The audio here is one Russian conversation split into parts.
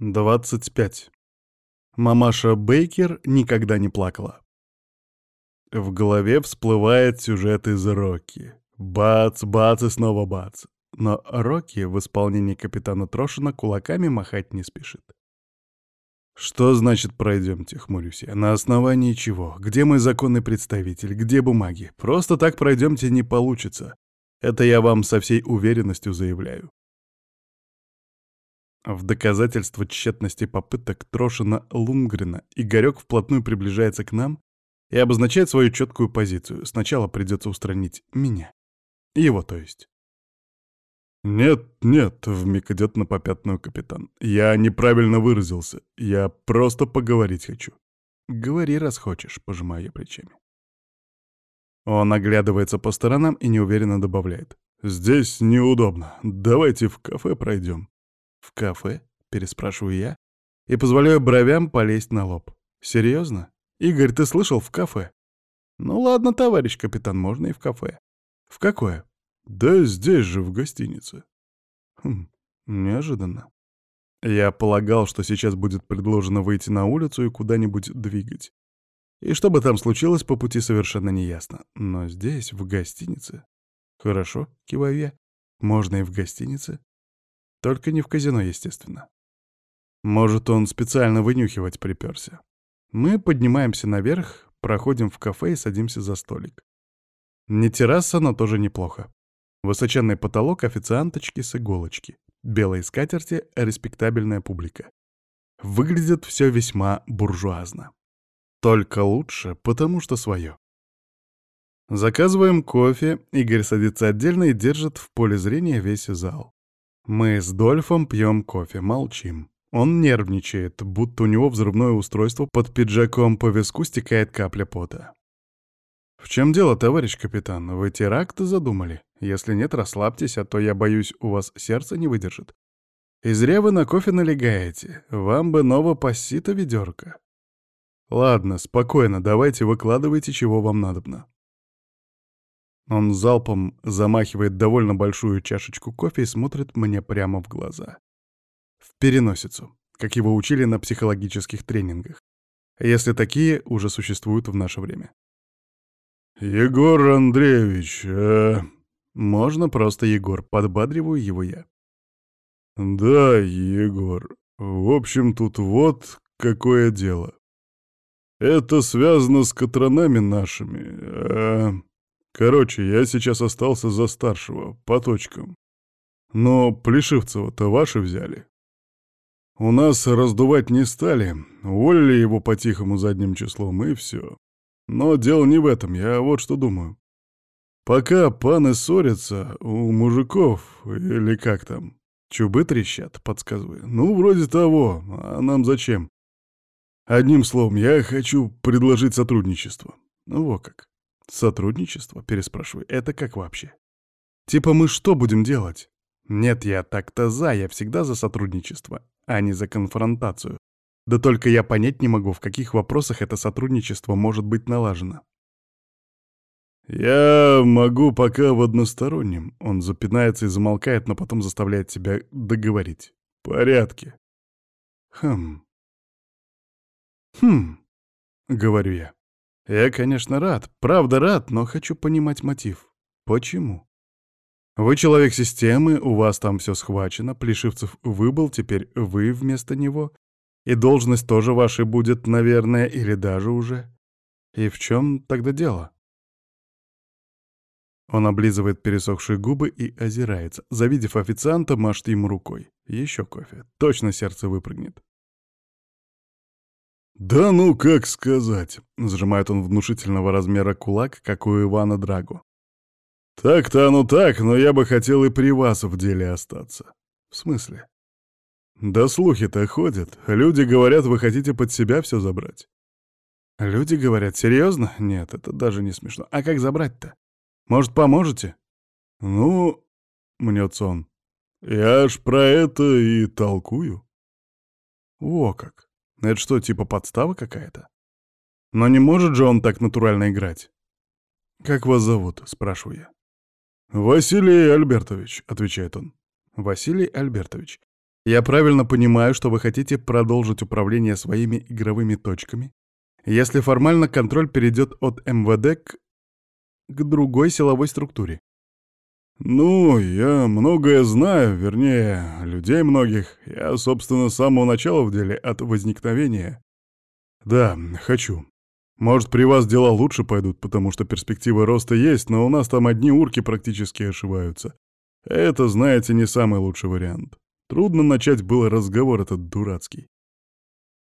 25. Мамаша Бейкер никогда не плакала. В голове всплывает сюжет из Рокки. Бац, бац и снова бац. Но Рокки в исполнении капитана Трошина кулаками махать не спешит. «Что значит пройдемте?» — хмурюсь я. «На основании чего? Где мой законный представитель? Где бумаги? Просто так пройдемте не получится. Это я вам со всей уверенностью заявляю». В доказательство тщетности попыток Трошина Лунгрена Игорек вплотную приближается к нам и обозначает свою четкую позицию. Сначала придется устранить меня. Его, то есть. «Нет, нет», — вмиг идет на попятную капитан. «Я неправильно выразился. Я просто поговорить хочу». «Говори, раз хочешь», — пожимаю я плечами. Он оглядывается по сторонам и неуверенно добавляет. «Здесь неудобно. Давайте в кафе пройдем». «В кафе?» — переспрашиваю я и позволяю бровям полезть на лоб. «Серьезно? Игорь, ты слышал, в кафе?» «Ну ладно, товарищ капитан, можно и в кафе». «В какое?» «Да здесь же, в гостинице». Хм, неожиданно. Я полагал, что сейчас будет предложено выйти на улицу и куда-нибудь двигать. И что бы там случилось по пути, совершенно неясно. Но здесь, в гостинице... Хорошо, киваю я. Можно и в гостинице. Только не в казино, естественно. Может, он специально вынюхивать приперся. Мы поднимаемся наверх, проходим в кафе и садимся за столик. Не терраса, но тоже неплохо. Высоченный потолок, официанточки с иголочки. Белые скатерти, респектабельная публика. Выглядит все весьма буржуазно. Только лучше, потому что свое. Заказываем кофе, Игорь садится отдельно и держит в поле зрения весь зал. Мы с Дольфом пьем кофе, молчим. Он нервничает, будто у него взрывное устройство, под пиджаком по виску стекает капля пота. «В чем дело, товарищ капитан? Вы теракт задумали? Если нет, расслабьтесь, а то, я боюсь, у вас сердце не выдержит. И зря вы на кофе налегаете. Вам бы ново пассита ведерко». «Ладно, спокойно, давайте выкладывайте, чего вам надобно». Он залпом замахивает довольно большую чашечку кофе и смотрит мне прямо в глаза. В переносицу, как его учили на психологических тренингах. Если такие уже существуют в наше время. «Егор Андреевич, э...» «Можно просто Егор, подбадриваю его я». «Да, Егор. В общем, тут вот какое дело. Это связано с катронами нашими. Э... Короче, я сейчас остался за старшего, по точкам. Но Плешивцева-то ваши взяли. У нас раздувать не стали, уволили его по-тихому задним числом, и все. Но дело не в этом, я вот что думаю. Пока паны ссорятся, у мужиков, или как там, чубы трещат, подсказываю. Ну, вроде того, а нам зачем? Одним словом, я хочу предложить сотрудничество. Ну, вот как. «Сотрудничество?» — переспрашиваю. «Это как вообще?» «Типа мы что будем делать?» «Нет, я так-то за, я всегда за сотрудничество, а не за конфронтацию. Да только я понять не могу, в каких вопросах это сотрудничество может быть налажено». «Я могу пока в одностороннем». Он запинается и замолкает, но потом заставляет себя договорить. «Порядке». «Хм...» «Хм...» — говорю я. Я, конечно, рад, правда рад, но хочу понимать мотив. Почему? Вы человек системы, у вас там все схвачено, Плешивцев выбыл, теперь вы вместо него. И должность тоже вашей будет, наверное, или даже уже. И в чем тогда дело? Он облизывает пересохшие губы и озирается. Завидев официанта, машет ему рукой. Еще кофе. Точно сердце выпрыгнет. «Да ну, как сказать!» — сжимает он внушительного размера кулак, как у Ивана Драгу. «Так-то оно так, но я бы хотел и при вас в деле остаться». «В смысле?» «Да слухи-то ходят. Люди говорят, вы хотите под себя все забрать». «Люди говорят, серьезно? Нет, это даже не смешно. А как забрать-то? Может, поможете?» «Ну...» — мнется он. «Я ж про это и толкую». «О как! Это что, типа подстава какая-то? Но не может же он так натурально играть. «Как вас зовут?» — спрашиваю я. «Василий Альбертович», — отвечает он. «Василий Альбертович. Я правильно понимаю, что вы хотите продолжить управление своими игровыми точками, если формально контроль перейдет от МВД к... к другой силовой структуре. «Ну, я многое знаю, вернее, людей многих. Я, собственно, с самого начала в деле, от возникновения. Да, хочу. Может, при вас дела лучше пойдут, потому что перспективы роста есть, но у нас там одни урки практически ошиваются. Это, знаете, не самый лучший вариант. Трудно начать было разговор этот дурацкий.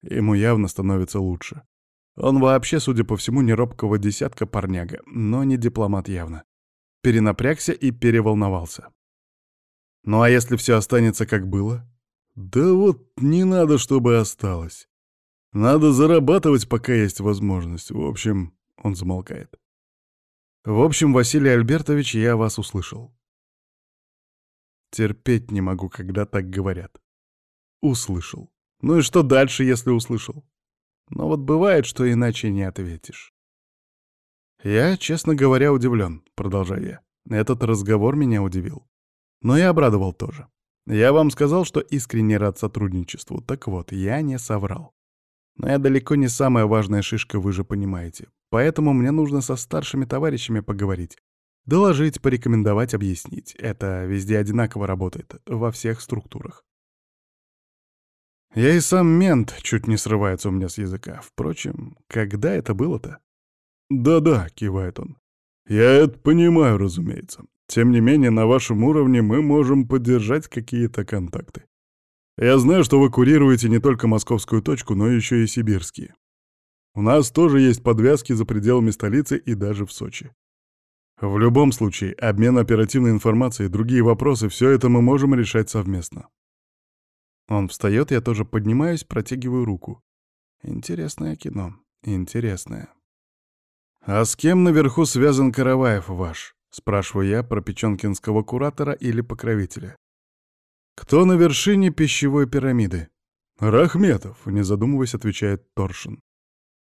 Ему явно становится лучше. Он вообще, судя по всему, не робкого десятка парняга, но не дипломат явно перенапрягся и переволновался. Ну а если все останется как было? Да вот не надо, чтобы осталось. Надо зарабатывать, пока есть возможность. В общем, он замолкает. В общем, Василий Альбертович, я вас услышал. Терпеть не могу, когда так говорят. Услышал. Ну и что дальше, если услышал? Но вот бывает, что иначе не ответишь. «Я, честно говоря, удивлен», — продолжаю я. «Этот разговор меня удивил. Но и обрадовал тоже. Я вам сказал, что искренне рад сотрудничеству. Так вот, я не соврал. Но я далеко не самая важная шишка, вы же понимаете. Поэтому мне нужно со старшими товарищами поговорить. Доложить, порекомендовать, объяснить. Это везде одинаково работает, во всех структурах. Я и сам мент чуть не срывается у меня с языка. Впрочем, когда это было-то? «Да-да», — кивает он. «Я это понимаю, разумеется. Тем не менее, на вашем уровне мы можем поддержать какие-то контакты. Я знаю, что вы курируете не только московскую точку, но еще и сибирские. У нас тоже есть подвязки за пределами столицы и даже в Сочи. В любом случае, обмен оперативной информацией другие вопросы — все это мы можем решать совместно. Он встает, я тоже поднимаюсь, протягиваю руку. Интересное кино. Интересное. «А с кем наверху связан Караваев ваш?» — спрашиваю я про печенкинского куратора или покровителя. «Кто на вершине пищевой пирамиды?» «Рахметов», — не задумываясь, отвечает Торшин.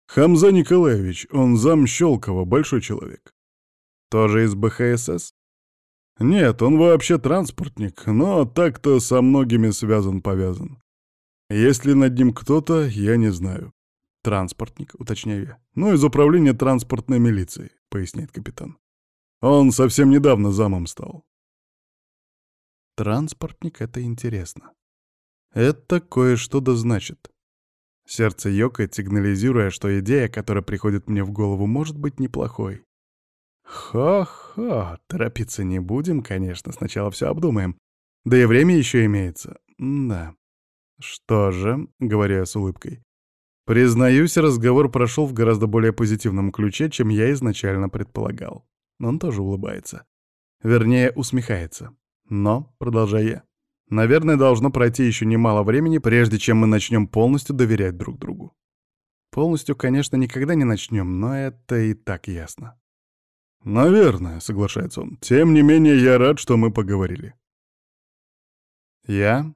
«Хамза Николаевич, он зам Щелкова, большой человек». «Тоже из БХСС?» «Нет, он вообще транспортник, но так-то со многими связан-повязан. Если над ним кто-то, я не знаю. «Транспортник», — уточняю я. «Ну, из управления транспортной милиции», — поясняет капитан. «Он совсем недавно замом стал». «Транспортник — это интересно. Это кое-что да значит». Сердце ёкает, сигнализируя, что идея, которая приходит мне в голову, может быть неплохой. Хо-хо, торопиться не будем, конечно, сначала все обдумаем. Да и время еще имеется. Да. Что же, говорю я с улыбкой, Признаюсь, разговор прошел в гораздо более позитивном ключе, чем я изначально предполагал. Он тоже улыбается. Вернее, усмехается. Но, продолжая наверное, должно пройти еще немало времени, прежде чем мы начнем полностью доверять друг другу. Полностью, конечно, никогда не начнем, но это и так ясно. «Наверное», — соглашается он. «Тем не менее, я рад, что мы поговорили». Я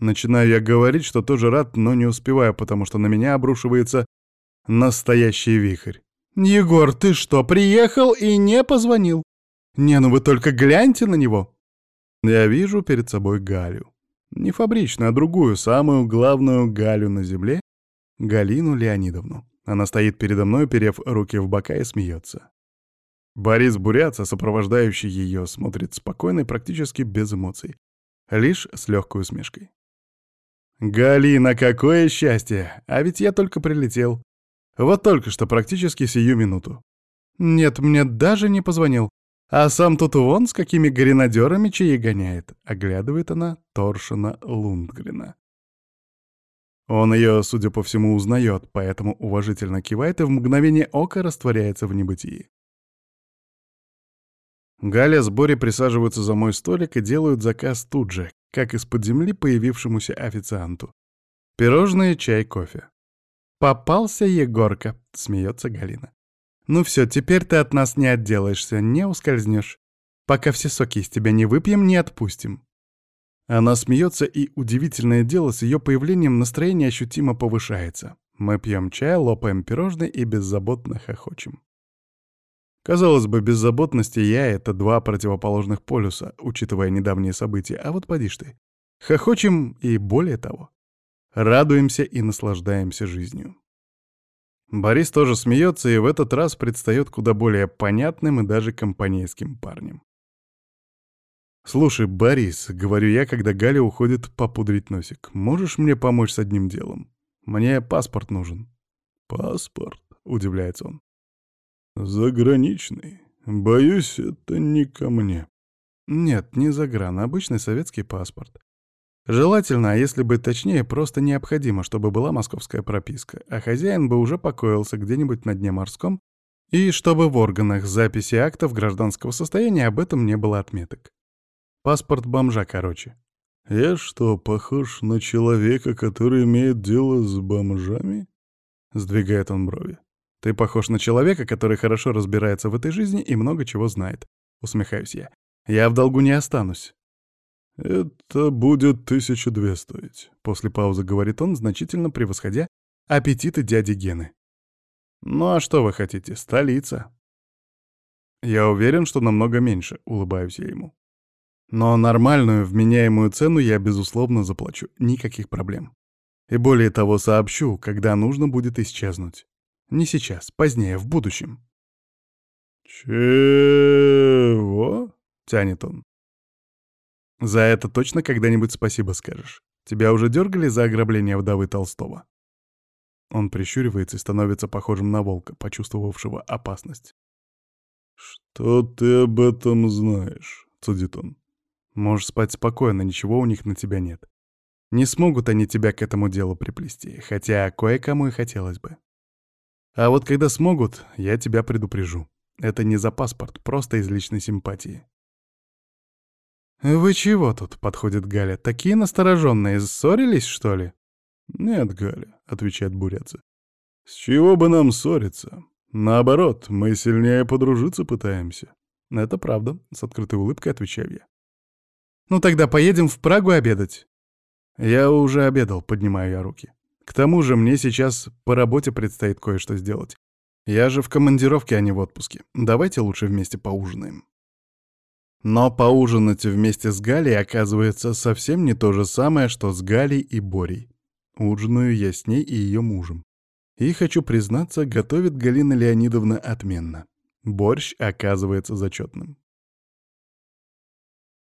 Начинаю я говорить, что тоже рад, но не успеваю, потому что на меня обрушивается настоящий вихрь. «Егор, ты что, приехал и не позвонил? Не, ну вы только гляньте на него!» Я вижу перед собой Галю. Не фабричную, а другую, самую главную Галю на земле, Галину Леонидовну. Она стоит передо мной, перев руки в бока и смеется. Борис Буряца, сопровождающий ее, смотрит спокойно и практически без эмоций, лишь с легкой усмешкой. «Галина, какое счастье! А ведь я только прилетел. Вот только что, практически сию минуту. Нет, мне даже не позвонил. А сам тут вон с какими гренадерами чаи гоняет», — оглядывает она Торшина Лундгрена. Он ее, судя по всему, узнает, поэтому уважительно кивает и в мгновение ока растворяется в небытии. Галя с Бори присаживаются за мой столик и делают заказ тут же, как из-под земли появившемуся официанту. Пирожные, чай, кофе. «Попался Егорка», — смеется Галина. «Ну все, теперь ты от нас не отделаешься, не ускользнешь. Пока все соки из тебя не выпьем, не отпустим». Она смеется, и удивительное дело, с ее появлением настроение ощутимо повышается. Мы пьем чай, лопаем пирожные и беззаботно хохочем. Казалось бы, беззаботность и я — это два противоположных полюса, учитывая недавние события, а вот поди ты. Хохочем и более того. Радуемся и наслаждаемся жизнью. Борис тоже смеется и в этот раз предстает куда более понятным и даже компанейским парнем. «Слушай, Борис», — говорю я, когда Галя уходит попудрить носик, — «можешь мне помочь с одним делом? Мне паспорт нужен». «Паспорт?» — удивляется он. «Заграничный. Боюсь, это не ко мне». «Нет, не загран, обычный советский паспорт. Желательно, а если быть точнее, просто необходимо, чтобы была московская прописка, а хозяин бы уже покоился где-нибудь на дне морском, и чтобы в органах записи актов гражданского состояния об этом не было отметок. Паспорт бомжа, короче. «Я что, похож на человека, который имеет дело с бомжами?» Сдвигает он брови. «Ты похож на человека, который хорошо разбирается в этой жизни и много чего знает», — усмехаюсь я. «Я в долгу не останусь». «Это будет тысяча две стоить», — после паузы говорит он, значительно превосходя аппетиты дяди Гены. «Ну а что вы хотите? Столица». «Я уверен, что намного меньше», — улыбаюсь я ему. «Но нормальную, вменяемую цену я, безусловно, заплачу. Никаких проблем. И более того, сообщу, когда нужно будет исчезнуть. Не сейчас, позднее, в будущем». «Чего?» — тянет он. За это точно когда-нибудь спасибо скажешь. Тебя уже дергали за ограбление вдовы Толстого?» Он прищуривается и становится похожим на волка, почувствовавшего опасность. «Что ты об этом знаешь?» — цудит он. «Можешь спать спокойно, ничего у них на тебя нет. Не смогут они тебя к этому делу приплести, хотя кое-кому и хотелось бы. А вот когда смогут, я тебя предупрежу. Это не за паспорт, просто из личной симпатии. «Вы чего тут?» — подходит Галя. «Такие настороженные, ссорились, что ли?» «Нет, Галя», — отвечает Бурятца. «С чего бы нам ссориться? Наоборот, мы сильнее подружиться пытаемся». «Это правда», — с открытой улыбкой отвечаю я. «Ну тогда поедем в Прагу обедать». «Я уже обедал», — поднимаю я руки. «К тому же мне сейчас по работе предстоит кое-что сделать. Я же в командировке, а не в отпуске. Давайте лучше вместе поужинаем». Но поужинать вместе с Галей оказывается совсем не то же самое, что с Галей и Борей. Ужинаю я с ней и ее мужем. И, хочу признаться, готовит Галина Леонидовна отменно. Борщ оказывается зачетным.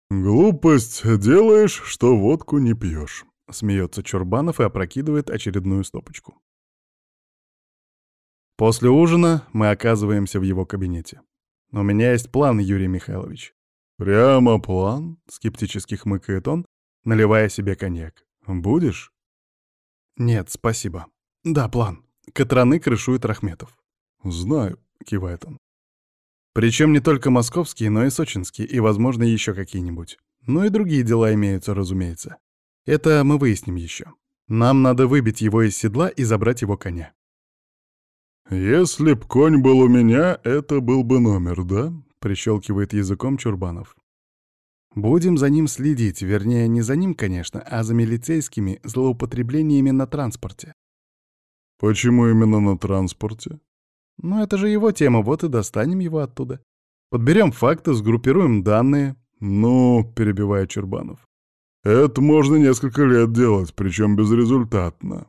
«Глупость делаешь, что водку не пьешь», — смеется Чурбанов и опрокидывает очередную стопочку. После ужина мы оказываемся в его кабинете. У меня есть план, Юрий Михайлович. «Прямо план?» — скептически хмыкает он, наливая себе коньяк. «Будешь?» «Нет, спасибо. Да, план. Катраны крышует Рахметов». «Знаю», — кивает он. Причем не только московские, но и сочинские, и, возможно, еще какие-нибудь. Ну и другие дела имеются, разумеется. Это мы выясним еще. Нам надо выбить его из седла и забрать его коня. «Если б конь был у меня, это был бы номер, да?» — прищелкивает языком Чурбанов. «Будем за ним следить, вернее, не за ним, конечно, а за милицейскими злоупотреблениями на транспорте». «Почему именно на транспорте?» «Ну, это же его тема, вот и достанем его оттуда. Подберем факты, сгруппируем данные». «Ну», — перебивает Чурбанов, — «это можно несколько лет делать, причем безрезультатно».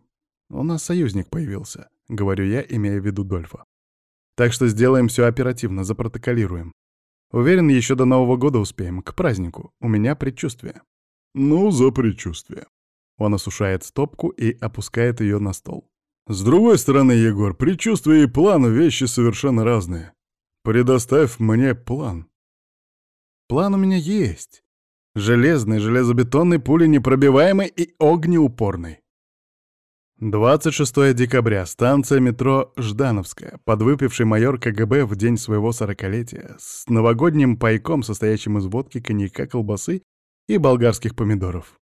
«У нас союзник появился», — говорю я, имея в виду Дольфа. «Так что сделаем все оперативно, запротоколируем. Уверен, еще до Нового года успеем, к празднику. У меня предчувствие». «Ну, за предчувствие». Он осушает стопку и опускает ее на стол. «С другой стороны, Егор, предчувствие и план — вещи совершенно разные. Предоставь мне план». «План у меня есть. Железный, железобетонный, пуленепробиваемый и огнеупорный. 26 декабря. Станция метро Ждановская. Подвыпивший майор КГБ в день своего сорокалетия. С новогодним пайком, состоящим из водки, коньяка, колбасы и болгарских помидоров.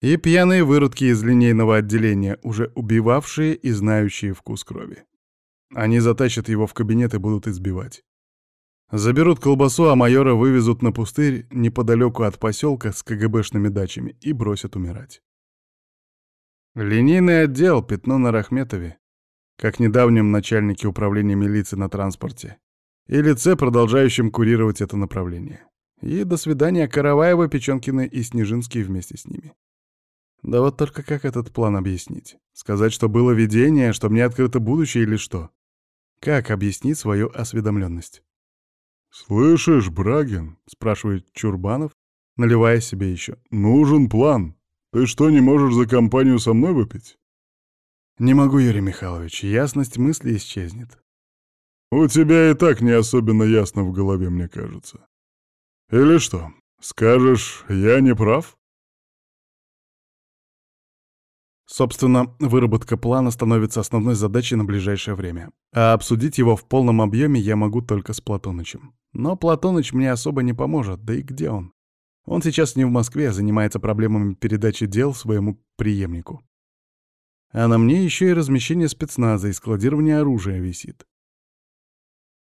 И пьяные выродки из линейного отделения, уже убивавшие и знающие вкус крови. Они затащат его в кабинет и будут избивать. Заберут колбасу, а майора вывезут на пустырь неподалеку от поселка с КГБшными дачами и бросят умирать. Линейный отдел, пятно на Рахметове, как недавнем начальнике управления милиции на транспорте, и лице, продолжающем курировать это направление. И до свидания Караваева, Печенкины и Снежинский вместе с ними. Да вот только как этот план объяснить? Сказать, что было видение, что мне открыто будущее или что? Как объяснить свою осведомленность? «Слышишь, Брагин?» — спрашивает Чурбанов, наливая себе еще. «Нужен план. Ты что, не можешь за компанию со мной выпить?» «Не могу, Юрий Михайлович. Ясность мысли исчезнет». «У тебя и так не особенно ясно в голове, мне кажется. Или что, скажешь, я не прав?» Собственно, выработка плана становится основной задачей на ближайшее время. А обсудить его в полном объеме я могу только с Платонычем. Но Платоныч мне особо не поможет, да и где он? Он сейчас не в Москве, а занимается проблемами передачи дел своему преемнику. А на мне еще и размещение спецназа и складирование оружия висит.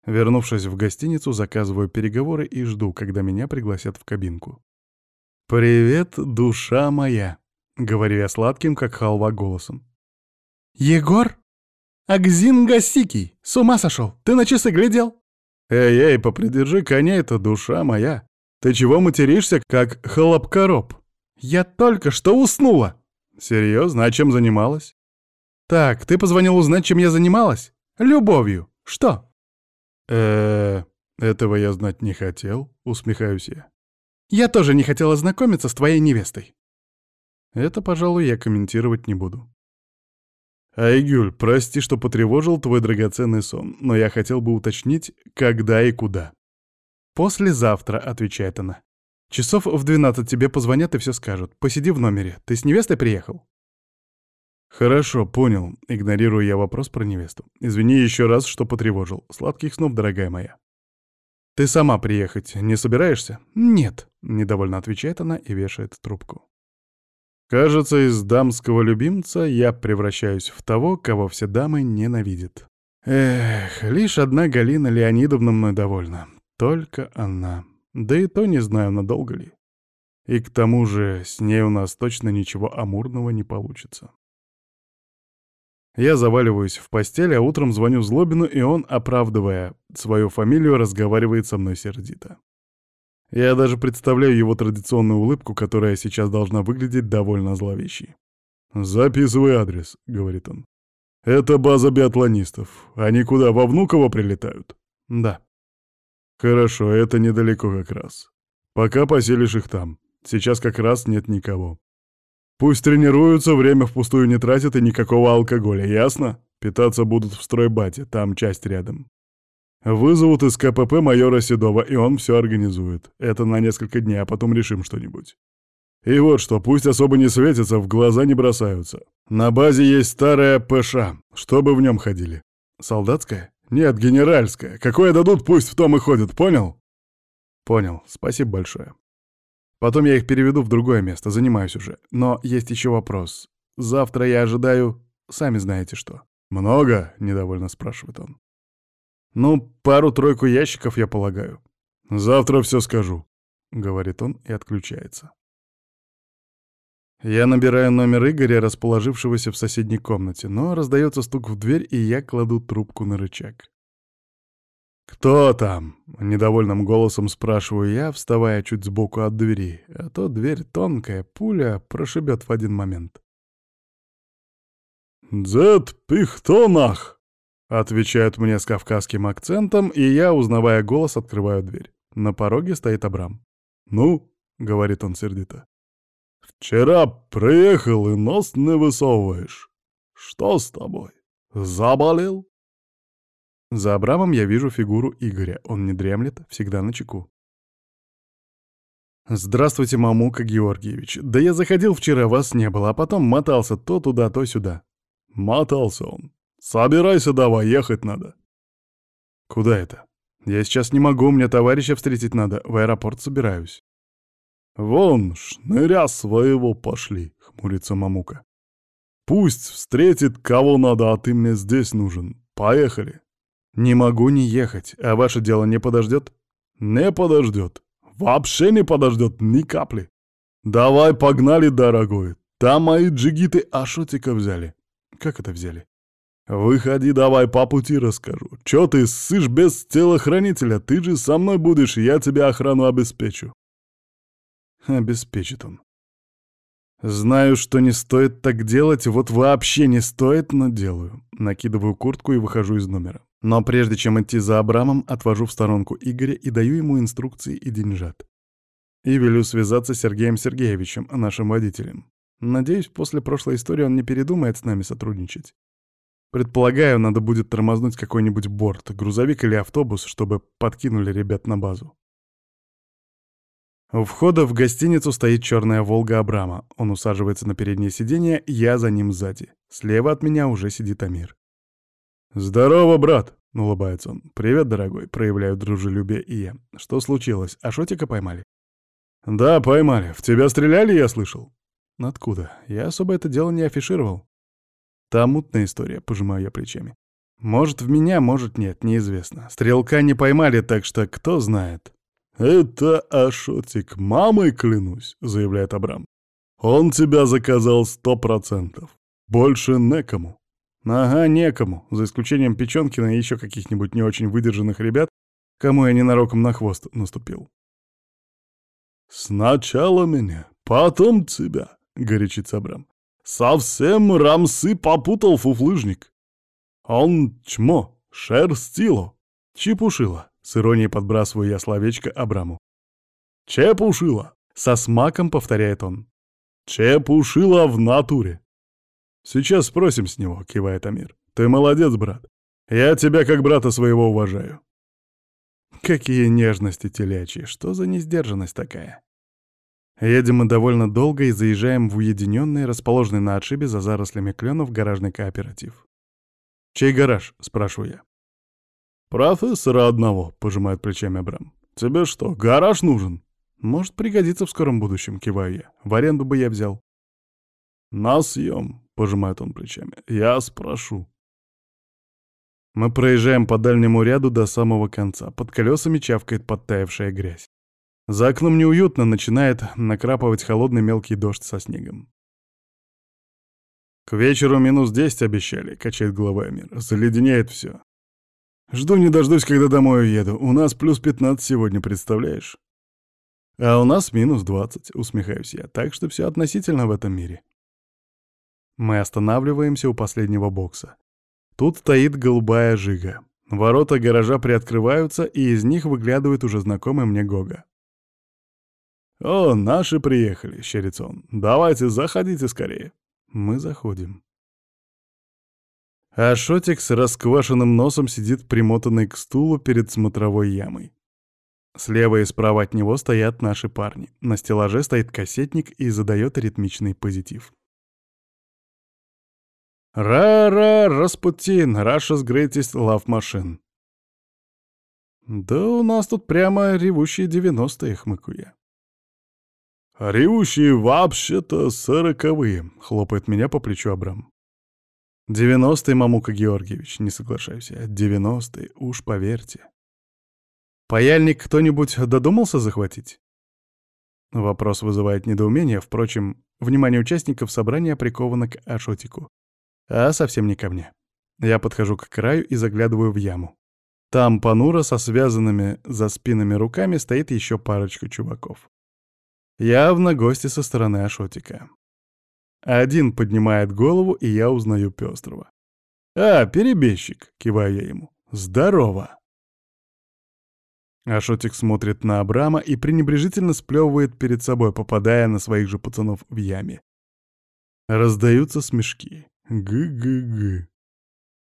Вернувшись в гостиницу, заказываю переговоры и жду, когда меня пригласят в кабинку. «Привет, душа моя!» — говорю я сладким, как халва, голосом. «Егор? Акзин Гасикий! С ума сошел! Ты на часы глядел?» «Эй-эй, попридержи коня, это душа моя! Ты чего материшься, как хлопкороб?» «Я только что уснула!» «Серьезно? А чем занималась?» «Так, ты позвонил узнать, чем я занималась? Любовью. Что?» э этого я знать не хотел», — усмехаюсь я. «Я тоже не хотела знакомиться с твоей невестой». Это, пожалуй, я комментировать не буду. «Айгюль, прости, что потревожил твой драгоценный сон, но я хотел бы уточнить, когда и куда». «Послезавтра», — отвечает она. «Часов в двенадцать тебе позвонят и все скажут. Посиди в номере. Ты с невестой приехал?» «Хорошо, понял. Игнорирую я вопрос про невесту. Извини еще раз, что потревожил. Сладких снов, дорогая моя». «Ты сама приехать не собираешься?» «Нет», — недовольно отвечает она и вешает трубку. Кажется, из дамского любимца я превращаюсь в того, кого все дамы ненавидят. Эх, лишь одна Галина Леонидовна мной довольна. Только она. Да и то не знаю, надолго ли. И к тому же с ней у нас точно ничего амурного не получится. Я заваливаюсь в постель, а утром звоню Злобину, и он, оправдывая свою фамилию, разговаривает со мной сердито. Я даже представляю его традиционную улыбку, которая сейчас должна выглядеть довольно зловещей. «Записывай адрес», — говорит он. «Это база биатлонистов. Они куда, во Внуково прилетают?» «Да». «Хорошо, это недалеко как раз. Пока поселишь их там. Сейчас как раз нет никого. Пусть тренируются, время впустую не тратят и никакого алкоголя, ясно? Питаться будут в стройбате, там часть рядом. Вызовут из КПП майора Седова, и он все организует. Это на несколько дней, а потом решим что-нибудь. И вот что, пусть особо не светятся, в глаза не бросаются. На базе есть старая ПШ, чтобы в нем ходили. Солдатская? Нет, генеральская. Какое дадут, пусть в том и ходят, понял? Понял, спасибо большое. Потом я их переведу в другое место, занимаюсь уже. Но есть еще вопрос. Завтра я ожидаю... Сами знаете что. «Много?» — недовольно спрашивает он. «Ну, пару-тройку ящиков, я полагаю». «Завтра все скажу», — говорит он и отключается. Я набираю номер Игоря, расположившегося в соседней комнате, но раздается стук в дверь, и я кладу трубку на рычаг. «Кто там?» — недовольным голосом спрашиваю я, вставая чуть сбоку от двери, а то дверь тонкая, пуля прошибет в один момент. «Дзет пихтонах!» Отвечают мне с кавказским акцентом, и я, узнавая голос, открываю дверь. На пороге стоит Абрам. «Ну?» — говорит он сердито. «Вчера приехал и нос не высовываешь. Что с тобой? Заболел?» За Абрамом я вижу фигуру Игоря. Он не дремлет, всегда на чеку. «Здравствуйте, Мамука Георгиевич. Да я заходил вчера, вас не было, а потом мотался то туда, то сюда». «Мотался он. Собирайся давай, ехать надо. Куда это? Я сейчас не могу, мне товарища встретить надо, в аэропорт собираюсь. Вон, шныря своего пошли, хмурится Мамука. Пусть встретит кого надо, а ты мне здесь нужен. Поехали. Не могу не ехать, а ваше дело не подождет? Не подождет. Вообще не подождет ни капли. Давай погнали, дорогой. Там мои джигиты ашотика взяли. Как это взяли? Выходи давай по пути расскажу. Чё ты ссышь без телохранителя? Ты же со мной будешь, я тебе охрану обеспечу. Обеспечит он. Знаю, что не стоит так делать, вот вообще не стоит, но делаю. Накидываю куртку и выхожу из номера. Но прежде чем идти за Абрамом, отвожу в сторонку Игоря и даю ему инструкции и деньжат. И велю связаться с Сергеем Сергеевичем, нашим водителем. Надеюсь, после прошлой истории он не передумает с нами сотрудничать. Предполагаю, надо будет тормознуть какой-нибудь борт, грузовик или автобус, чтобы подкинули ребят на базу. У входа в гостиницу стоит черная «Волга» Абрама. Он усаживается на переднее сиденье, я за ним сзади. Слева от меня уже сидит Амир. «Здорово, брат!» — улыбается он. «Привет, дорогой!» — проявляю дружелюбие и я. «Что случилось? А Шотика поймали?» «Да, поймали. В тебя стреляли, я слышал?» «Откуда? Я особо это дело не афишировал». «Там мутная история», — пожимаю я плечами. «Может, в меня, может, нет, неизвестно. Стрелка не поймали, так что кто знает». «Это Ашотик, мамой клянусь», — заявляет Абрам. «Он тебя заказал сто процентов. Больше некому». «Ага, некому, за исключением Печенкина и еще каких-нибудь не очень выдержанных ребят, кому я ненароком на хвост наступил». «Сначала меня, потом тебя», — горячится Абрам. «Совсем рамсы попутал фуфлыжник. Он чмо, шерстило, чепушило». С иронией подбрасываю я словечко Абраму. «Чепушила!» — со смаком повторяет он. «Чепушила в натуре!» «Сейчас спросим с него», — кивает Амир. «Ты молодец, брат. Я тебя как брата своего уважаю». Какие нежности телячьи, что за несдержанность такая? Едем мы довольно долго и заезжаем в уединенный, расположенный на отшибе за зарослями кленов гаражный кооператив. «Чей гараж?» — спрашиваю я. «Профессора одного», — пожимает плечами Абрам. «Тебе что, гараж нужен?» «Может пригодиться в скором будущем», — киваю я. «В аренду бы я взял». «На съем», — пожимает он плечами. «Я спрошу». Мы проезжаем по дальнему ряду до самого конца. Под колесами чавкает подтаявшая грязь. За окном неуютно, начинает накрапывать холодный мелкий дождь со снегом. «К вечеру минус десять обещали», — качает головой Амир. «Заледенеет все. Жду не дождусь, когда домой уеду. У нас плюс 15 сегодня, представляешь? А у нас минус 20, усмехаюсь я. Так что все относительно в этом мире. Мы останавливаемся у последнего бокса. Тут стоит голубая жига. Ворота гаража приоткрываются, и из них выглядывает уже знакомый мне Гога. «О, наши приехали», — щерится он. «Давайте, заходите скорее». Мы заходим. А Шотик с расквашенным носом сидит примотанный к стулу перед смотровой ямой. Слева и справа от него стоят наши парни. На стеллаже стоит кассетник и задает ритмичный позитив. «Ра-ра, Распутин, Russia's greatest love machine». «Да у нас тут прямо ревущие девяностые», — хмыкаю. «Ревущие вообще-то сороковые», — хлопает меня по плечу Абрам. Девяностый, Мамука Георгиевич, не соглашаюсь я. Девяностый, уж поверьте. Паяльник кто-нибудь додумался захватить? Вопрос вызывает недоумение, впрочем, внимание участников собрания приковано к Ашотику. А совсем не ко мне. Я подхожу к краю и заглядываю в яму. Там понуро со связанными за спинами руками стоит еще парочка чуваков. Явно гости со стороны Ашотика. Один поднимает голову, и я узнаю Пестрого. «А, перебежчик!» — киваю я ему. «Здорово!» Ашотик смотрит на Абрама и пренебрежительно сплевывает перед собой, попадая на своих же пацанов в яме. Раздаются смешки. Гы-гы-гы.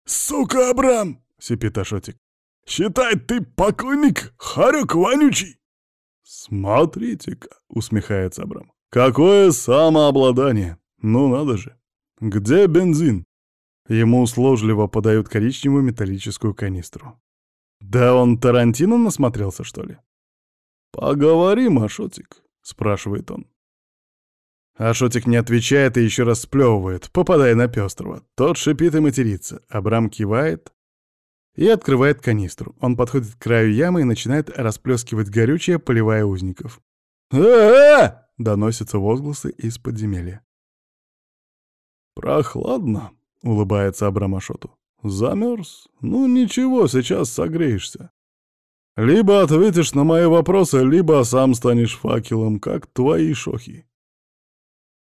«Сука, Абрам!» — сипит Ашотик. «Считай, ты поклонник, хорек вонючий!» «Смотрите-ка!» — усмехается Абрам. «Какое самообладание! Ну надо же. Где бензин? Ему услужливо подают коричневую металлическую канистру. Да он Тарантино насмотрелся, что ли? «Поговорим, Ашотик», — спрашивает он. Ашотик не отвечает и еще раз сплевывает, попадая на пестрого. Тот шипит и матерится. Абрам кивает и открывает канистру. Он подходит к краю ямы и начинает расплескивать горючее, поливая узников. «А-а-а!» — доносятся возгласы из подземелья. «Прохладно», — улыбается Абрамашоту. Замерз? Ну ничего, сейчас согреешься. Либо ответишь на мои вопросы, либо сам станешь факелом, как твои шохи.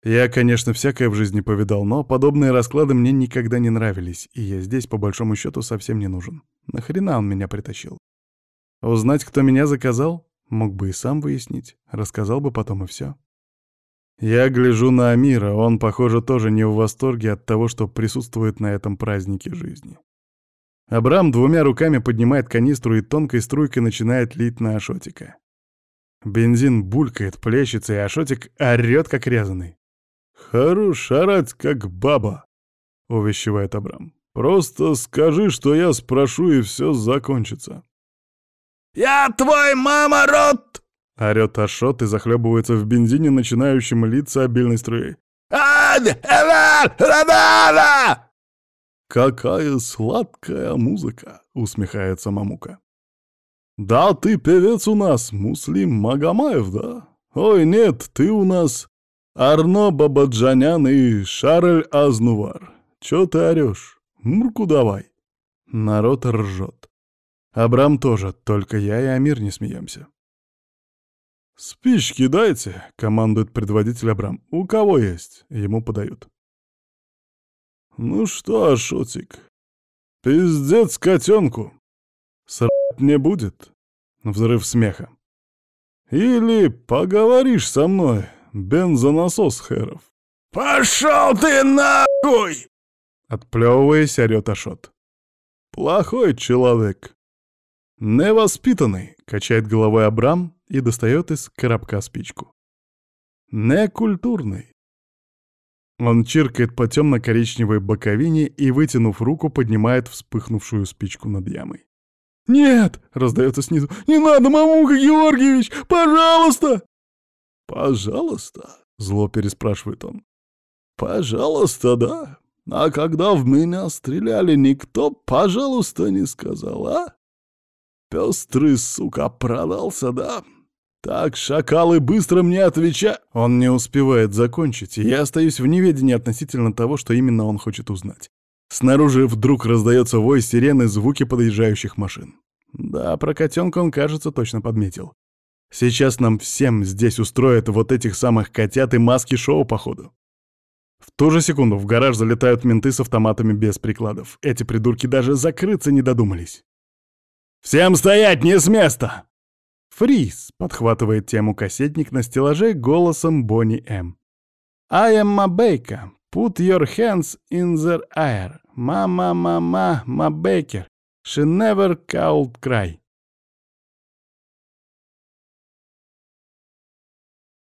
Я, конечно, всякое в жизни повидал, но подобные расклады мне никогда не нравились, и я здесь, по большому счету, совсем не нужен. Нахрена он меня притащил? Узнать, кто меня заказал? Мог бы и сам выяснить. Рассказал бы потом и все. Я гляжу на Амира, он, похоже, тоже не в восторге от того, что присутствует на этом празднике жизни. Абрам двумя руками поднимает канистру и тонкой струйкой начинает лить на Ашотика. Бензин булькает, плещется, и Ашотик орёт, как резанный. «Хорош орать, как баба», — увещевает Абрам. «Просто скажи, что я спрошу, и все закончится». «Я твой мама, рот!» — орёт Ашот и захлебывается в бензине, начинающем литься обильной струей. «Какая сладкая музыка!» — усмехается Мамука. «Да, ты певец у нас, Муслим Магомаев, да? Ой, нет, ты у нас Арно Бабаджанян и Шарль Азнувар. Чё ты орёшь? Мурку давай!» Народ ржет. Абрам тоже, только я и Амир не смеемся. «Спички дайте!» — командует предводитель Абрам. «У кого есть?» — ему подают. «Ну что, Ашотик, пиздец котенку. Срать не будет?» Взрыв смеха. «Или поговоришь со мной, бензонасос херов?» «Пошел ты нахуй!» Отплевываясь, орёт Ашот. «Плохой человек. Невоспитанный», — качает головой Абрам и достает из коробка спичку. «Некультурный. Он чиркает по темно-коричневой боковине и, вытянув руку, поднимает вспыхнувшую спичку над ямой. «Нет!» — раздается снизу. «Не надо, Мамука Георгиевич! Пожалуйста!» «Пожалуйста?» — зло переспрашивает он. «Пожалуйста, да? А когда в меня стреляли, никто «пожалуйста» не сказал, а? Пестрый, сука, продался, да? «Так, шакалы, быстро мне отвечай!» Он не успевает закончить, и я остаюсь в неведении относительно того, что именно он хочет узнать. Снаружи вдруг раздается вой сирены, звуки подъезжающих машин. Да, про котенка он, кажется, точно подметил. Сейчас нам всем здесь устроят вот этих самых котят и маски-шоу, походу. В ту же секунду в гараж залетают менты с автоматами без прикладов. Эти придурки даже закрыться не додумались. «Всем стоять, не с места!» «Фриз!» — подхватывает тему кассетник на стеллаже голосом Бонни М. «I am Mabeka. Put your hands in the air. Мама, мама, Мабекер. She never called cry».